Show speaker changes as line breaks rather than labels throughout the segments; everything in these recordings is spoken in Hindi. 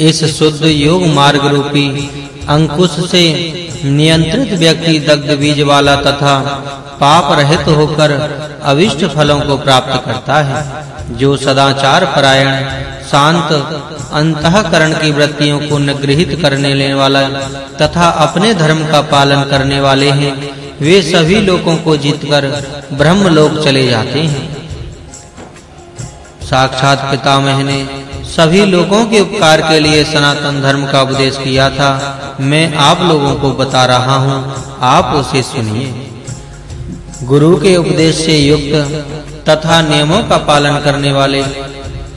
इस शुद्ध योग मार्ग रूपी अंकुश से नियंत्रित व्यक्ति दग्ध बीज वाला तथा पाप रहित होकर अविष्ट फलों को प्राप्त करता है, जो सदाचार परायण, शांत, अंतःकरण की वृत्तियों को निग्रहित करने लेने वाला तथा अपने धर्म का पालन करने वाले हैं, वे सभी लोगों को जीतकर ब्रह्म लोक चले जाते हैं। साक्षात पितामह ने सभी लोगों के उपकार के लिए सनातन धर्म का उपदेश किया था। मैं आप लोगों को बता रहा हूँ, आप उसे सुनिए। गुरु के उपदेश से युक्त तथा नियमों का पालन करने वाले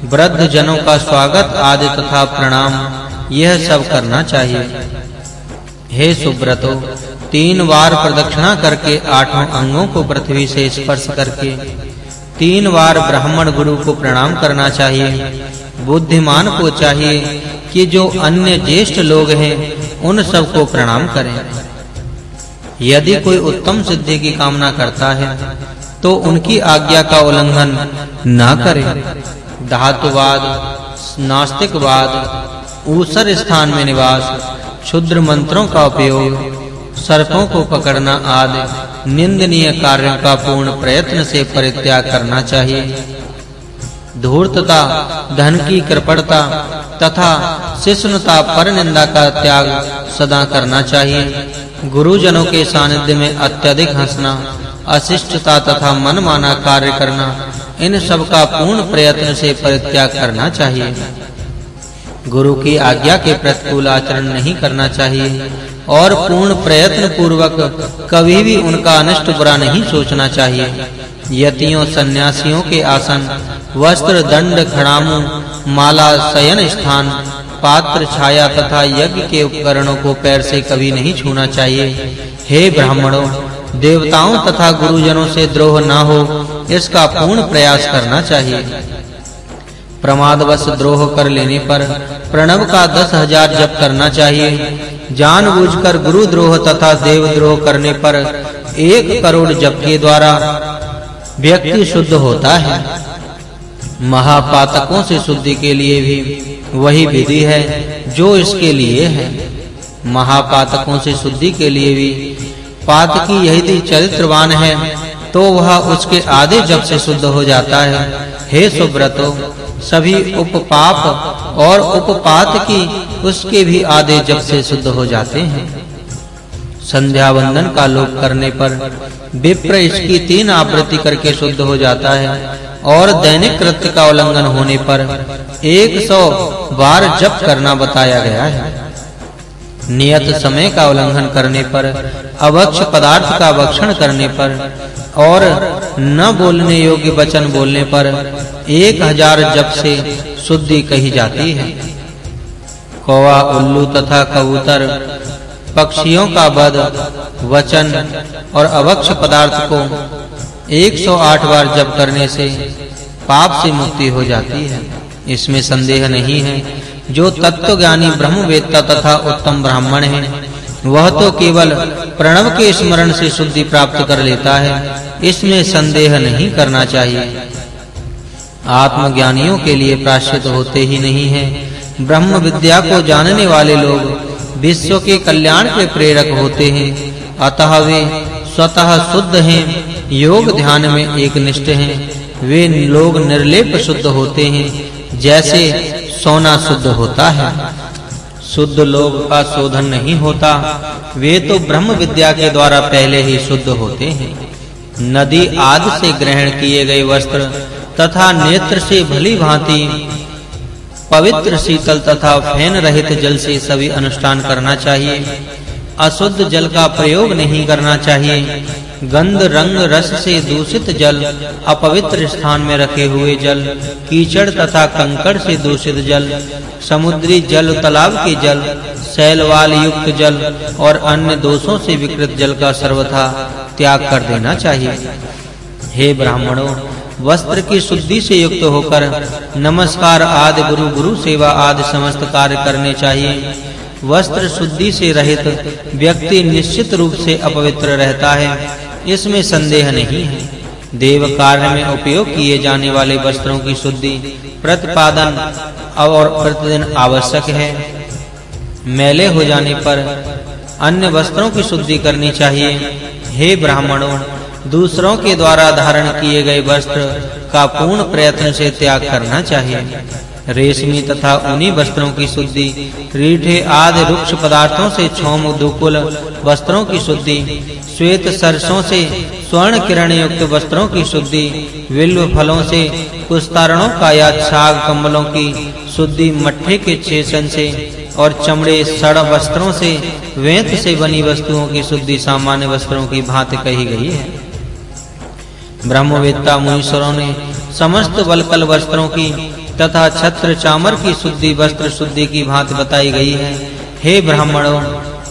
वृद्ध जनों का स्वागत, आदि तथा प्रणाम, यह सब करना चाहिए। हे सुब्रतो तीन बार प्रदक्षिणा करके आठों अंगों को पृथ्वी से स्पर्श करके, तीन बार ब्राह्मण गुरु को प्रणाम करना चाहिए। बुद्धिमान को चाहिए कि जो अन्य ज्येष्ठ लोग हैं, उन सबको प्रणाम करें। यदि कोई उत्तम सिद्धि की कामना करता है तो उनकी आज्ञा का उल्लंघन न करें। धातुवाद, नास्तिकवाद, ऊसर स्थान में निवास, क्षुद्र मंत्रों का उपयोग, सर्पों को पकड़ना आदि निंदनीय कार्यों का पूर्ण प्रयत्न से परित्याग करना चाहिए। धूर्तता, धन की कृपणता तथा शिष्णुता पर निंदा का त्याग सदा करना चाहिए। गुरुजनों के सानिध्य में अत्यधिक हंसना, अशिष्टता तथा मनमाना कार्य करना, इन सब का पूर्ण प्रयत्न से परित्याग करना चाहिए। गुरु की आज्ञा के प्रतिकूल आचरण नहीं करना चाहिए और पूर्ण प्रयत्न पूर्वक कभी भी उनका अनिष्ट बुरा नहीं सोचना चाहिए। यतियों सन्यासियों के आसन, वस्त्र, दंड खड़ामू माला, शयन स्थान, पात्र छाया तथा यज्ञ के उपकरणों को पैर से कभी नहीं छूना चाहिए। हे ब्राह्मणों, देवताओं तथा गुरुजनों से द्रोह न हो, इसका पूर्ण प्रयास करना चाहिए। प्रमादवश द्रोह कर लेने पर प्रणव का दस हज़ार जप करना चाहिए। जानबूझकर गुरु द्रोह तथा देव द्रोह करने पर एक करोड़ जप के द्वारा व्यक्ति शुद्ध होता है। महापातकों से शुद्धि के लिए भी वही विधि है जो इसके लिए है। महापातकों से शुद्धि के लिए भी पात की यदि चरित्रवान है तो वह उसके आधे जब से शुद्ध हो जाता है। हे सुब्रतो सभी उपपाप और उपपात की उसके भी आधे जब से शुद्ध हो जाते हैं। संध्या वंदन का लोप करने पर विप्र इसकी तीन आवृत्ति करके शुद्ध हो जाता है और दैनिक कृत्य का उल्लंघन होने पर 100 बार जप करना बताया गया है। नियत समय का उल्लंघन करने पर, अवक्ष पदार्थ का भक्षण करने पर और न बोलने योग्य वचन बोलने पर एक हज़ार जप से शुद्धि कही जाती है। कौवा उल्लू तथा कबूतर पक्षियों का वध, वचन और अवक्ष पदार्थ को 108 बार जप करने से पाप से मुक्ति हो जाती है। इसमें संदेह नहीं है, जो तत्व ज्ञानी ब्रह्मवेत्ता तथा उत्तम ब्राह्मण है, वह तो केवल प्रणव के स्मरण से शुद्धि प्राप्त कर लेता है, इसमें संदेह नहीं करना चाहिए। आत्मज्ञानियों के लिए प्राश्चित होते ही नहीं है ब्रह्म विद्या को जानने वाले लोग विश्व के कल्याण के प्रेरक होते हैं। अतः वे स्वतः शुद्ध हैं, योग ध्यान में एक निष्ठ हैं। वे लोग निर्लेप शुद्ध होते हैं, जैसे सोना शुद्ध होता है। शुद्ध लोग का शोधन नहीं होता, वे तो ब्रह्म विद्या के द्वारा पहले ही शुद्ध होते हैं। नदी आदि से ग्रहण किए गए वस्त्र तथा नेत्र से भली भांति पवित्र शीतल तथा फ़ैन रहित जल से सभी अनुष्ठान करना चाहिए। अशुद्ध जल का प्रयोग नहीं करना चाहिए। गंध रंग रस से दूषित जल, अपवित्र स्थान में रखे हुए जल, कीचड़ तथा कंकड़ से दूषित जल, समुद्री जल तालाब के जल शैलवाल युक्त जल और अन्य दोषों से विकृत जल का सर्वथा त्याग कर देना चाहिए। हे ब्राह्मणों वस्त्र की शुद्धि से युक्त होकर नमस्कार आदि गुरु गुरु सेवा आदि समस्त कार्य करने चाहिए। वस्त्र शुद्धि से रहित व्यक्ति निश्चित रूप से अपवित्र रहता है, इसमें संदेह नहीं है। देव कार्य में उपयोग किए जाने वाले वस्त्रों की शुद्धि, प्रतिपादन और प्रतिदिन आवश्यक है। मैले हो जाने पर अन्य वस्त्रों की शुद्धि करनी चाहिए। हे ब्राह्मणों दूसरों के द्वारा धारण किए गए वस्त्र का पूर्ण प्रयत्न से त्याग करना चाहिए। रेशमी तथा ऊनी वस्त्रों की शुद्धि, रीठे आदि रुक्ष पदार्थों से छोम दुकुल वस्त्रों की शुद्धि, श्वेत सरसों से स्वर्ण किरण युक्त वस्त्रों की शुद्धि, विल्व फलों से कुस्तारणों का या छाग कम्बलों की शुद्धि मट्ठे के छेसन से और चमड़े सड़ वस्त्रों से, वेंत से बनी वस्तुओं की शुद्धि सामान्य वस्त्रों की भांति कही गई है। ब्रह्मवेत्ता मुनीश्वरों ने समस्त वलकल वस्त्रों की तथा छत्र चामर की शुद्धि, वस्त्र शुद्धि की भांति बताई गई है। हे ब्राह्मणों,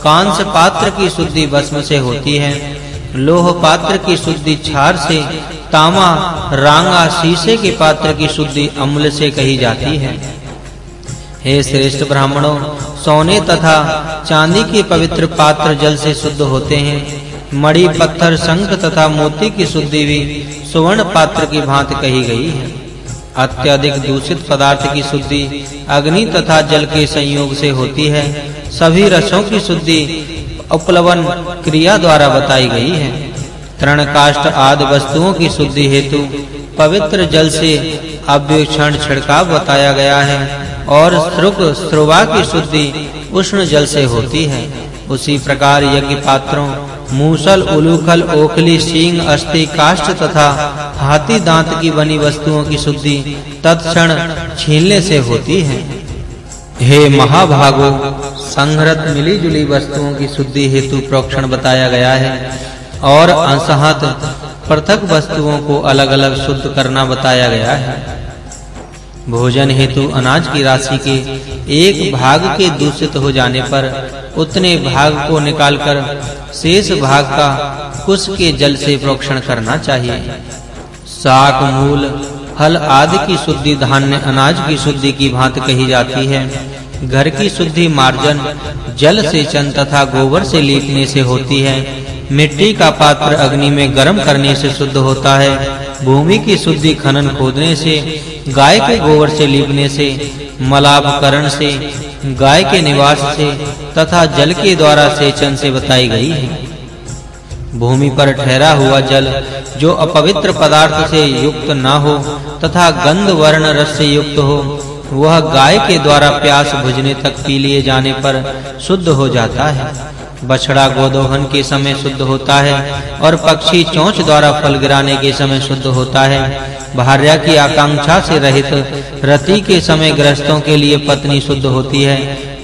कांस पात्र की शुद्धि भस्म से होती है, लोह पात्र की शुद्धि क्षार से, तामा, रांगा, शीशे के पात्र की शुद्धि अम्ल से कही जाती है। हे श्रेष्ठ ब्राह्मणों, सोने तथा चांदी के पवित्र पात्र जल से शुद्ध होते हैं। मणि पत्थर शंख तथा मोती की शुद्धि भी सुवर्ण पात्र की भांति कही गई है। अत्यधिक दूषित पदार्थ की शुद्धि अग्नि तथा जल के संयोग से होती है। सभी रसों की शुद्धि उपलवन क्रिया द्वारा बताई गई है। तृण काष्ठ आदि वस्तुओं की शुद्धि हेतु पवित्र जल से अव्यक्षण छिड़काव बताया गया है और श्रुक श्रुवा की शुद्धि उष्ण जल से होती है। उसी प्रकार यज्ञ पात्रों मूसल, उलूखल, ओखली, सींग, अस्थि, काष्ठ तथा हाथी दांत की बनी वस्तुओं की शुद्धि तत्क्षण छीलने से होती है। हे महाभागो संहृत मिली-जुली वस्तुओं की शुद्धि हेतु प्रोक्षण बताया गया है और अंशहत पृथक वस्तुओं को अलग-अलग शुद्ध करना बताया गया है। भोजन हेतु अनाज की राशि के एक भाग के दूषित हो जाने पर उतने भाग को निकालकर शेष भाग का कुश के जल से प्रोक्षण करना चाहिए। साक मूल, फल आदि की शुद्धि, धान्य, अनाज की शुद्धि की भांति कही जाती है। घर की शुद्धि मार्जन जल से चन तथा गोबर से लीपने से होती है। मिट्टी का पात्र अग्नि में गर्म करने से शुद्ध होता है। भूमि की शुद्धि खनन खोदने से गाय के गोबर से लीपने से मलाभकरण से, गाय के निवास से तथा जल के द्वारा सेचन से बताई गई है। भूमि पर ठहरा हुआ जल जो अपवित्र पदार्थ से युक्त ना हो तथा गंध वर्ण रस से युक्त हो, वह गाय के द्वारा प्यास बुझने तक पी लिए जाने पर शुद्ध हो जाता है। बछड़ा गोदोहन के समय शुद्ध होता है और पक्षी चोंच द्वारा फल गिराने के समय शुद्ध होता है। भार्या की आकांक्षा से रहित, रति के समय ग्रस्तों के लिए पत्नी शुद्ध होती है।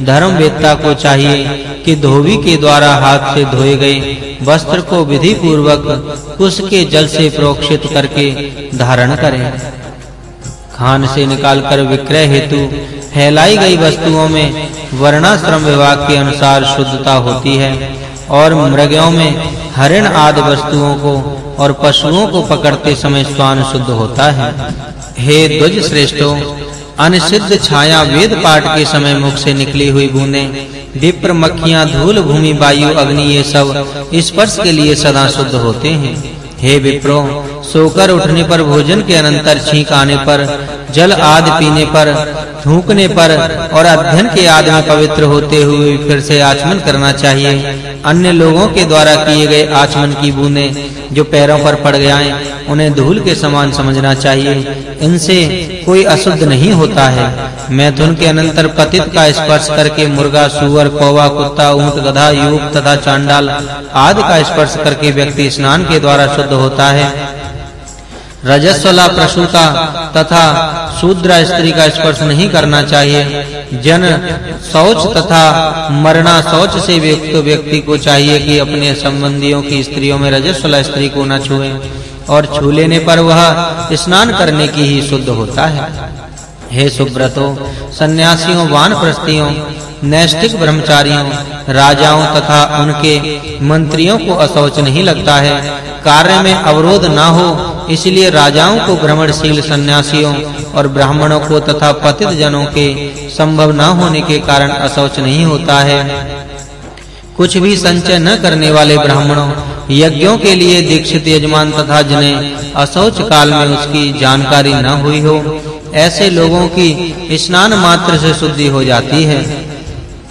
धर्मवेत्ता को चाहिए कि धोबी के द्वारा हाथ से धोए गए वस्त्र को विधि पूर्वक उसके जल से प्रोक्षित करके धारण करें। खान से निकालकर विक्रय हेतु फैलाई गई वस्तुओं में वर्णाश्रम विभाग के अनुसार शुद्धता होती है और मृगों में हरिण आदि वस्तुओं को और पशुओं को पकड़ते समय स्वान शुद्ध होता है। हे द्वज श्रेष्ठों अनसिद्ध छाया वेद पाठ के समय मुख से निकली हुई बूंदें विप्र मक्खियाँ धूल भूमि वायु अग्नि ये सब स्पर्श के लिए सदा शुद्ध होते हैं। हे विप्रो, सोकर उठने पर, भोजन के अनंतर छींक आने पर, जल आदि पीने पर, थूकने पर और अध्ययन के आदि में पवित्र होते हुए फिर से आचमन करना चाहिए। अन्य लोगों के द्वारा किए गए आचमन की बूंदें जो पैरों पर पड़ जाएँ उन्हें धूल के समान समझना चाहिए। इनसे कोई अशुद्ध नहीं होता है। मैथुन के अनंतर पतित का स्पर्श करके मुर्गा, सुअर, कौवा, कुत्ता, ऊँट, गधा यूप तथा चांडाल आदि का स्पर्श करके व्यक्ति स्नान के द्वारा शुद्ध होता है। रजस्वला प्रसूता तथा शूद्र स्त्री का स्पर्श नहीं करना चाहिए। जन शौच तथा मरना शौच से युक्त व्यक्ति को चाहिए कि अपने संबंधियों की स्त्रियों में रजस्वला स्त्री को न छुए। और छू लेने पर वह स्नान करने की ही शुद्ध होता है। हे सुब्रतो सन्यासियों, वानप्रस्थियों, नैष्ठिक ब्रह्मचारियों, राजाओं तथा उनके मंत्रियों को असौच नहीं लगता है। कार्य में अवरोध ना हो, इसलिए राजाओं को भ्रमणशील सन्यासियों और ब्राह्मणों को तथा पतित जनों के संभव न होने के कारण असौच नहीं होता है। कुछ भी संचय न करने वाले ब्राह्मणों यज्ञों के लिए दीक्षित यजमान तथा जिन्हें अशौच काल में उसकी जानकारी न हुई हो, ऐसे लोगों की स्नान मात्र से शुद्धि हो जाती है।